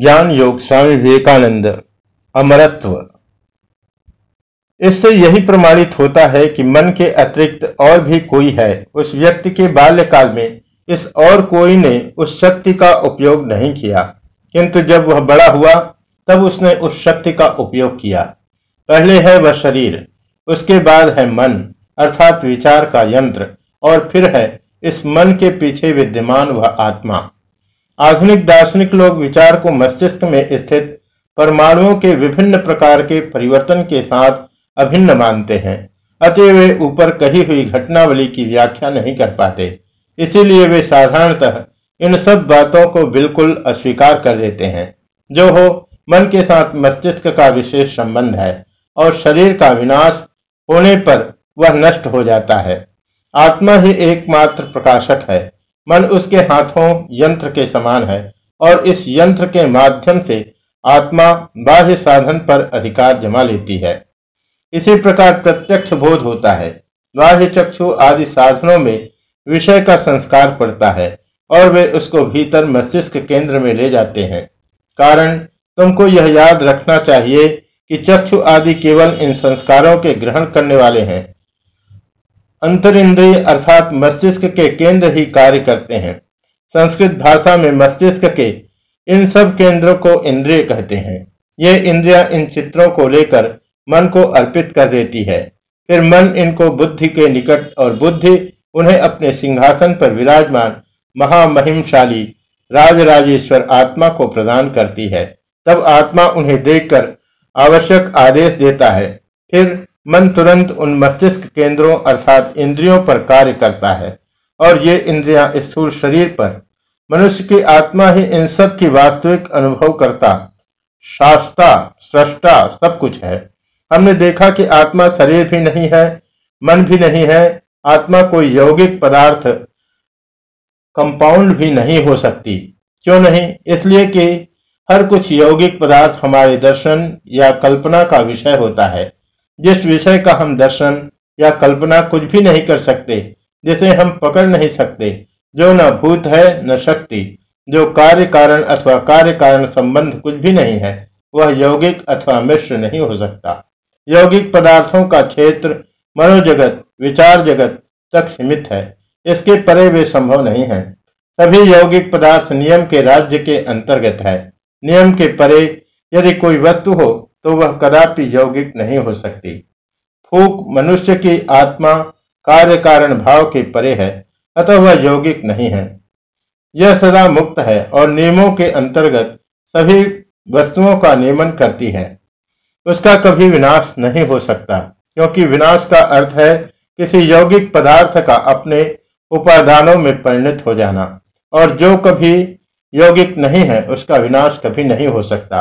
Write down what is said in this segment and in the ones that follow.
ज्ञान योग स्वामी विवेकानंद, अमरत्व। इससे यही प्रमाणित होता है कि मन के अतिरिक्त और भी कोई है, उस व्यक्ति के बाल्यकाल में इस और कोई ने उस शक्ति का उपयोग नहीं किया। किंतु जब वह बड़ा हुआ, तब उसने उस शक्ति का उपयोग किया। पहले है वह शरीर, उसके बाद है मन, अर्थात विचार का यंत्र, और फिर है इस मन के पीछे विद्यमान वह आत्मा। आधुनिक दार्शनिक लोग विचार को मस्तिष्क में स्थित परमाणुओं के विभिन्न प्रकार के परिवर्तन के साथ अभिन्न मानते हैं। अतः वे ऊपर कही हुई घटनावली की व्याख्या नहीं कर पाते। इसीलिए वे साधारणतः इन सब बातों को बिल्कुल अस्वीकार कर देते हैं। जो हो, मन के साथ मस्तिष्क का विशेष संबंध है और शरीर का विनाश होने पर वह नष्ट हो जाता है। आत्मा ही एकमात्र प्रकाशक है। मन उसके हाथों यंत्र के समान है और इस यंत्र के माध्यम से आत्मा बाह्य साधन पर अधिकार जमा लेती है। इसी प्रकार प्रत्यक्ष बोध होता है। बाह्य चक्षु आदि साधनों में विषय का संस्कार पड़ता है और वे उसको भीतर मस्तिष्क केंद्र में ले जाते हैं। कारण, तुमको यह याद रखना चाहिए कि चक्षु आदि केवल इन संस्कारों के ग्रहण करने वाले हैं। अंतर इंद्रिय अर्थात मस्तिष्क के केंद्र ही कार्य करते हैं। संस्कृत भाषा में मस्तिष्क के इन सब केंद्रों को इंद्रिय कहते हैं। ये इंद्रिया इन चित्रों को लेकर मन को अर्पित कर देती है। फिर मन इनको बुद्धि के निकट और बुद्धि उन्हें अपने सिंहासन पर विराजमान, महामहिमशाली, राजराजेश्वर आत्मा को प्रदान करती है। तब आत्मा उन्हें देखकर आवश्यक आदेश देता है। फिर मन तुरंत उन मस्तिष्क केंद्रों अर्थात इंद्रियों पर कार्य करता है। और ये इंद्रियाँ स्थूल शरीर पर, मनुष्य की आत्मा ही इन सब की वास्तविक अनुभव करता, शास्ता, सृष्टा, सब कुछ है। हमने देखा कि आत्मा शरीर भी नहीं है, मन भी नहीं है, आत्मा कोई यौगिक पदार्थ, कंपाउंड भी नहीं हो सकती। क्यों नहीं? इसलिए कि हर कुछ यौगिक पदार्थ हमारे दर्शन या कल्पना का विषय होता है। जिस विषय का हम दर्शन या कल्पना कुछ भी नहीं कर सकते, जिसे हम पकड़ नहीं सकते, जो न भूत है, न शक्ति, जो कार्य कारण अथवा कार्य कारण संबंध कुछ भी नहीं है, वह यौगिक अथवा मिश्र नहीं हो सकता। यौगिक पदार्थों का क्षेत्र मनोजगत, विचार जगत तक सीमित है, इसके परे वे संभव नहीं है। सभी यौगिक पदार्थ नियम के राज्य के अंतर्गत है। नियम के परे यदि कोई वस्तु हो तो वह कदापि यौगिक नहीं हो सकती। फूक मनुष्य की आत्मा कार्य कारण भाव के परे है, अतः वह यौगिक नहीं है। यह सदा मुक्त है और नियमों के अंतर्गत सभी वस्तुओं का नियमन करती है। उसका कभी विनाश नहीं हो सकता, क्योंकि विनाश का अर्थ है किसी यौगिक पदार्थ का अपने उपादानों में परिणत हो जाना, और जो कभी यौगिक नहीं है, उसका विनाश कभी नहीं हो सकता।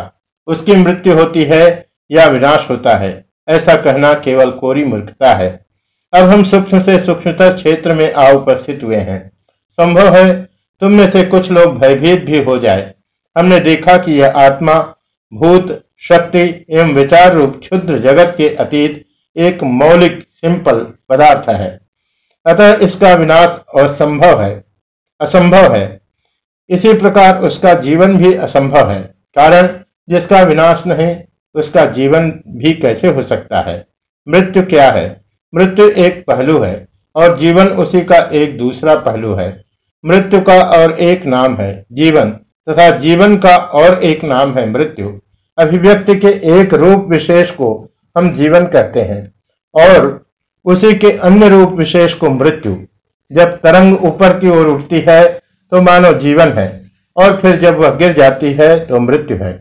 उसकी मृत्यु होती है या विनाश होता है, ऐसा कहना केवल कोरी मूर्खता है। अब हम सूक्ष्म से सूक्ष्मतर क्षेत्र में आ उपस्थित हुए हैं। संभव है तुम में से कुछ लोग भयभीत भी हो जाए। हमने देखा कि यह आत्मा, भूत, शक्ति एवं विचार रूप क्षुद्र जगत के अतीत एक मौलिक सिंपल पदार्थ है। अतः इसका विनाश असंभव है। असंभव है। इसी प्रकार उसका जीवन भी असंभव है। कारण जिसका विनाश नहीं, उसका जीवन भी कैसे हो सकता है? मृत्यु क्या है? मृत्यु एक पहलू है, और जीवन उसी का एक दूसरा पहलू है। मृत्यु का और एक नाम है, जीवन, तथा जीवन का और एक नाम है, मृत्यु। अभिव्यक्ति के एक रूप विशेष को हम जीवन कहते हैं, और उसी के अन्य रूप विशेष को मृत्यु। जब तरंग ऊपर की ओर उठती है तो मानो जीवन है, और फिर जब वह गिर जाती है तो मृत्यु है।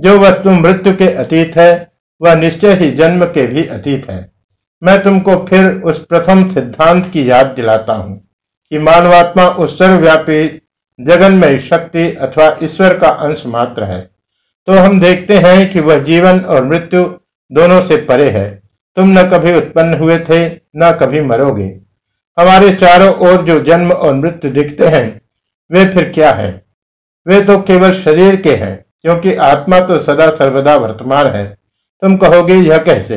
जो वस्तु मृत्यु के अतीत है, वह निश्चय ही जन्म के भी अतीत है। मैं तुमको फिर उस प्रथम सिद्धांत की याद दिलाता हूँ कि मानवात्मा उस सर्वव्यापी जगन्मय शक्ति अथवा ईश्वर का अंश मात्र है। तो हम देखते हैं कि वह जीवन और मृत्यु दोनों से परे है। तुम न कभी उत्पन्न हुए थे, न कभी मरोगे। हमारे चारों ओर जो जन्म और मृत्यु दिखते हैं, वे फिर क्या है? वे तो केवल शरीर के हैं। क्योंकि आत्मा तो सदा सर्वदा वर्तमान है। तुम कहोगे, यह कैसे?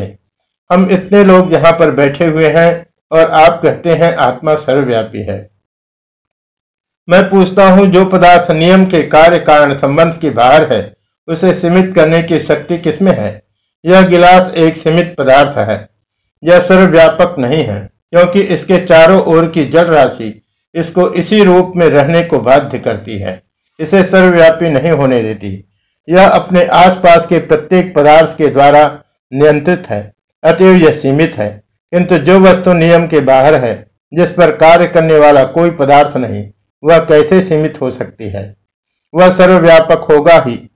हम इतने लोग यहाँ पर बैठे हुए हैं और आप कहते हैं, आत्मा सर्वव्यापी है। मैं पूछता हूँ, जो पदार्थ नियम के कार्य कारण संबंध के बाहर है, उसे सीमित करने की शक्ति किसमें है? यह गिलास एक सीमित पदार्थ है। यह सर्वव्यापक नहीं है, क्योंकि इसके चारों ओर की जल राशि इसको इसी रूप में रहने को बाध्य करती है। इसे सर्वव्यापी नहीं होने देती। यह अपने आसपास के प्रत्येक पदार्थ के द्वारा नियंत्रित है, अतएव यह सीमित है। किंतु जो वस्तु नियम के बाहर है, जिस पर कार्य करने वाला कोई पदार्थ नहीं, वह कैसे सीमित हो सकती है? वह सर्वव्यापक होगा ही।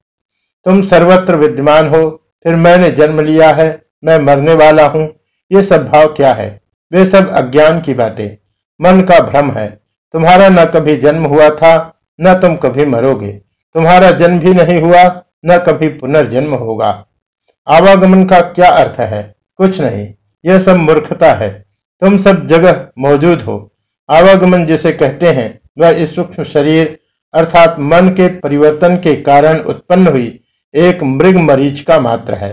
तुम सर्वत्र विद्यमान हो, फिर मैंने जन्म लिया है, मैं मरने वाला हूँ। ये सब भाव क्या है? वे सब अज्ञान की बातें। मन का भ्रम है। तुम्हारा न कभी जन्म हुआ था, न तुम कभी मरोगे। तुम्हारा जन्म भी नहीं हुआ, न कभी पुनर्जन्म होगा। आवागमन का क्या अर्थ है? कुछ नहीं, यह सब मूर्खता है। तुम सब जगह मौजूद हो। आवागमन जिसे कहते हैं, वह इस सूक्ष्म शरीर अर्थात मन के परिवर्तन के कारण उत्पन्न हुई एक मृग मरीच का मात्र है।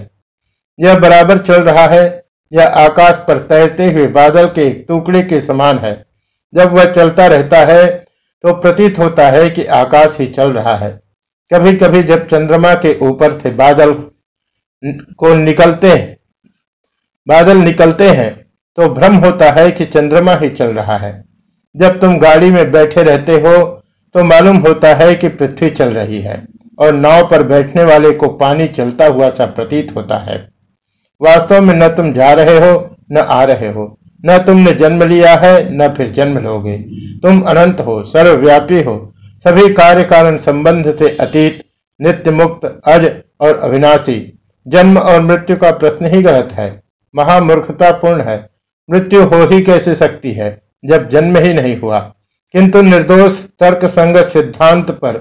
यह बराबर चल रहा है, यह आकाश पर तैरते हुए बादल के एक टुकड़े के समान है। जब वह चलता रहता है तो प्रतीत होता है कि आकाश ही चल रहा है। कभी कभी जब चंद्रमा के ऊपर से बादल को निकलते, बादल निकलते हैं तो भ्रम होता है कि चंद्रमा ही चल रहा है। जब तुम गाड़ी में बैठे रहते हो तो मालूम होता है कि पृथ्वी चल रही है, और नाव पर बैठने वाले को पानी चलता हुआ सा प्रतीत होता है। वास्तव में न तुम जा रहे हो, न आ रहे हो, न तुमने जन्म लिया है, न फिर जन्म लोगे। तुम अनंत हो, सर्वव्यापी हो सभी कार्य कारण संबंध से अतीत, नित्य मुक्त, अज और अविनाशी। जन्म और मृत्यु का प्रश्न ही गलत है। महामूर्खतापूर्ण है। मृत्यु हो ही कैसे सकती है, जब जन्म ही नहीं हुआ? किंतु निर्दोष तर्क संगत सिद्धांत पर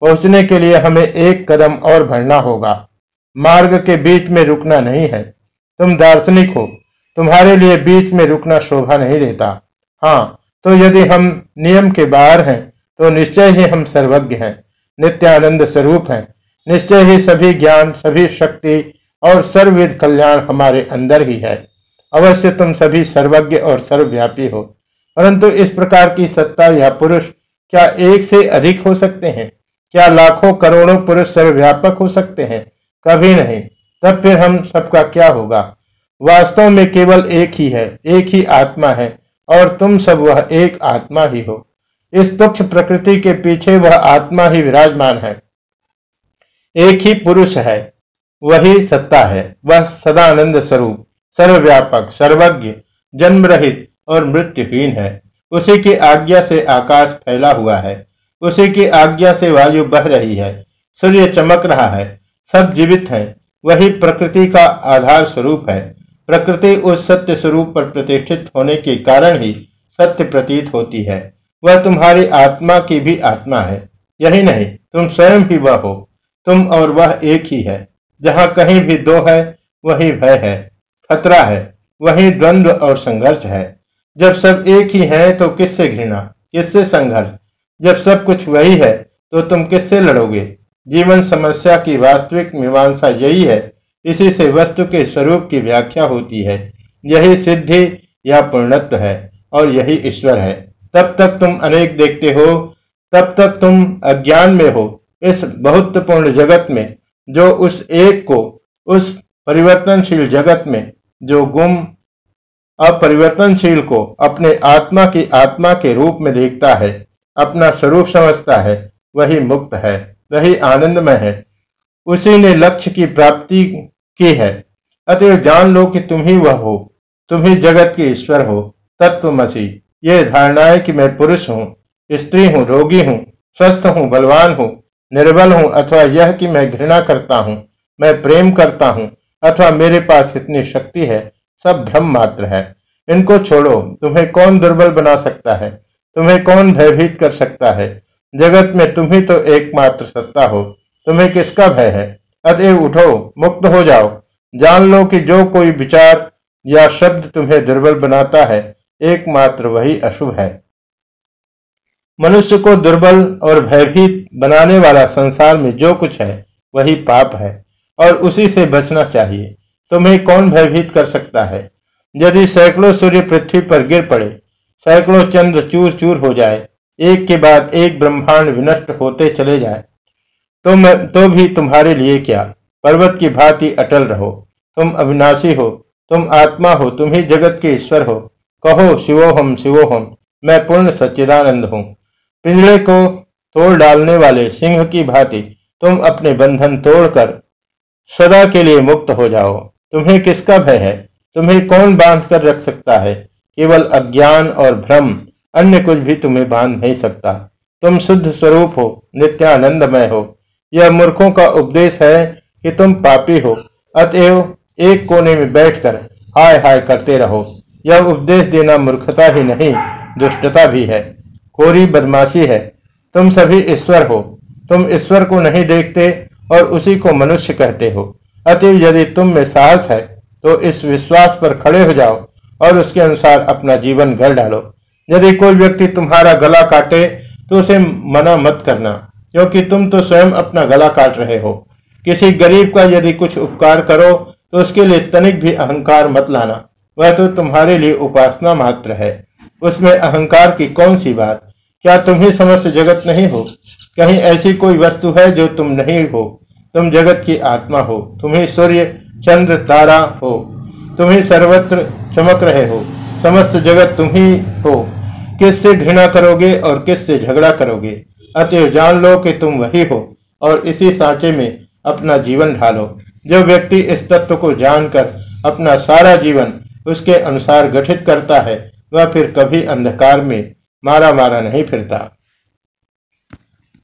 पहुँचने के लिए हमें एक कदम और बढ़ना होगा। मार्ग के बीच में रुकना नहीं है। तुम दार्शनिक हो। तुम्हारे लिए बीच में रुकना शोभा नहीं देता। हाँ तो यदि हम नियम के बाहर हैं तो निश्चय ही हम सर्वज्ञ हैं, नित्यानंद स्वरूप हैं। निश्चय ही सभी ज्ञान, सभी शक्ति और सर्वविध कल्याण हमारे अंदर ही है। अवश्य तुम सभी सर्वज्ञ और सर्वव्यापी हो। परंतु इस प्रकार की सत्ता या पुरुष क्या एक से अधिक हो सकते हैं? क्या लाखों करोड़ों पुरुष सर्वव्यापक हो सकते हैं? कभी नहीं। तब फिर हम सबका क्या होगा? वास्तव में केवल एक ही है, एक ही आत्मा है और तुम सब वह एक आत्मा ही हो। इस तुक्ष प्रकृति के पीछे वह आत्मा ही विराजमान है। एक ही पुरुष है, वही सत्ता है, वह सदानंद स्वरूप, सर्वव्यापक, सर्वज्ञ जन्म रहित और मृत्युहीन है। उसी की आज्ञा से आकाश फैला हुआ है, उसी की आज्ञा से वायु बह रही है, सूर्य चमक रहा है, सब जीवित है, वही प्रकृति का आधार स्वरूप है। प्रकृति उस सत्य स्वरूप पर प्रतिष्ठित होने के कारण ही सत्य प्रतीत होती है। वह तुम्हारी आत्मा की भी आत्मा है। यही नहीं, तुम स्वयं ही वह हो। तुम और वह एक ही है। जहाँ कहीं भी दो है, वही भय है। खतरा है, वही द्वंद्व और संघर्ष है। जब सब एक ही है तो किससे घृणा? किससे संघर्ष? जब सब कुछ वही है तो तुम किससे लड़ोगे? जीवन समस्या की वास्तविक मीमांसा यही है। इसी से वस्तु के स्वरूप की व्याख्या होती है। यही सिद्धि या पूर्णत्व है, और यही ईश्वर है। तब तक तुम अनेक देखते हो, तब तक तुम अज्ञान में हो, इस बहुत्वपूर्ण जगत में, जो उस एक को, उस परिवर्तनशील जगत में, जो गुम, अपरिवर्तनशील को अपने आत्मा की आत्मा के रूप में देखता है, अपना स्वरूप समझता है, वही मुक्त है, वही आनंदमय है। उसी ने लक्ष्य की प्राप्ति की है। अतएव जान लो कि तुम ही वह हो, तुम ही जगत के ईश्वर हो, तत्व मसीह यह धारणा है कि मैं पुरुष हूँ, स्त्री हूँ, रोगी हूँ, स्वस्थ हूँ, बलवान हूँ, निर्बल हूँ अथवा यह कि मैं घृणा करता हूँ, मैं प्रेम करता हूँ अथवा मेरे पास इतनी शक्ति है, सब भ्रम मात्र है। इनको छोड़ो, तुम्हें कौन दुर्बल बना सकता है? तुम्हें कौन भयभीत कर सकता है? जगत में तुम ही तो एकमात्र सत्ता हो, तुम्हें किसका भय है? अतएव उठो, मुक्त हो जाओ। जान लो कि जो कोई विचार या शब्द तुम्हें दुर्बल बनाता है एकमात्र वही अशुभ है। मनुष्य को दुर्बल और भयभीत बनाने वाला संसार में जो कुछ है, वही पाप है, और उसी से बचना चाहिए। तुम्हें कौन भयभीत कर सकता है? यदि सैकड़ों सूर्य पृथ्वी पर गिर पड़े, सैकड़ों चंद्र चूर चूर हो जाए, एक के बाद एक ब्रह्मांड विनष्ट होते चले जाए तुम तो भी तुम्हारे लिए क्या? पर्वत की भांति अटल रहो। तुम अविनाशी हो, तुम आत्मा हो, तुम ही जगत के ईश्वर हो। कहो शिवोहम शिवोहम, मैं पूर्ण सच्चिदानंद हूँ। पिंजड़े को तोड़ डालने वाले सिंह की भांति तुम अपने बंधन तोड़कर सदा के लिए मुक्त हो जाओ। तुम्हें किसका भय है? तुम्हें कौन बाँध कर रख सकता है? केवल अज्ञान और भ्रम, अन्य कुछ भी तुम्हें बाँध नहीं सकता। तुम शुद्ध स्वरूप हो, नित्यानंदमय हो। यह मूर्खों का उपदेश है कि तुम पापी हो। अतएव एक कोने में बैठकर हाय हाय करते रहो। यह उपदेश देना मूर्खता ही नहीं, दुष्टता भी है। कोरी बदमाशी है। तुम सभी ईश्वर हो। तुम ईश्वर को नहीं देखते और उसी को मनुष्य कहते हो। अतएव यदि तुम में साहस है तो इस विश्वास पर खड़े हो जाओ और उसके अनुसार अपना जीवन घर डालो। यदि कोई व्यक्ति तुम्हारा गला काटे तो उसे मना मत करना, क्योंकि तुम तो स्वयं अपना गला काट रहे हो। किसी गरीब का यदि कुछ उपकार करो तो उसके लिए तनिक भी अहंकार मत लाना। वह तो तुम्हारे लिए उपासना मात्र है। उसमें अहंकार की कौन सी बात? क्या तुम ही समस्त जगत नहीं हो? कहीं ऐसी कोई वस्तु है जो तुम नहीं हो? तुम जगत की आत्मा हो। तुम्हें सूर्य, चंद्र, तारा हो। तुम ही सर्वत्र चमक रहे हो। समस्त जगत तुम ही हो। किससे घृणा करोगे और किससे झगड़ा करोगे? अतएव जान लो कि तुम वही हो और इसी सांचे में अपना जीवन ढालो। जो व्यक्ति इस तत्व को जानकर अपना सारा जीवन उसके अनुसार गठित करता है वह फिर कभी अंधकार में मारा मारा नहीं फिरता।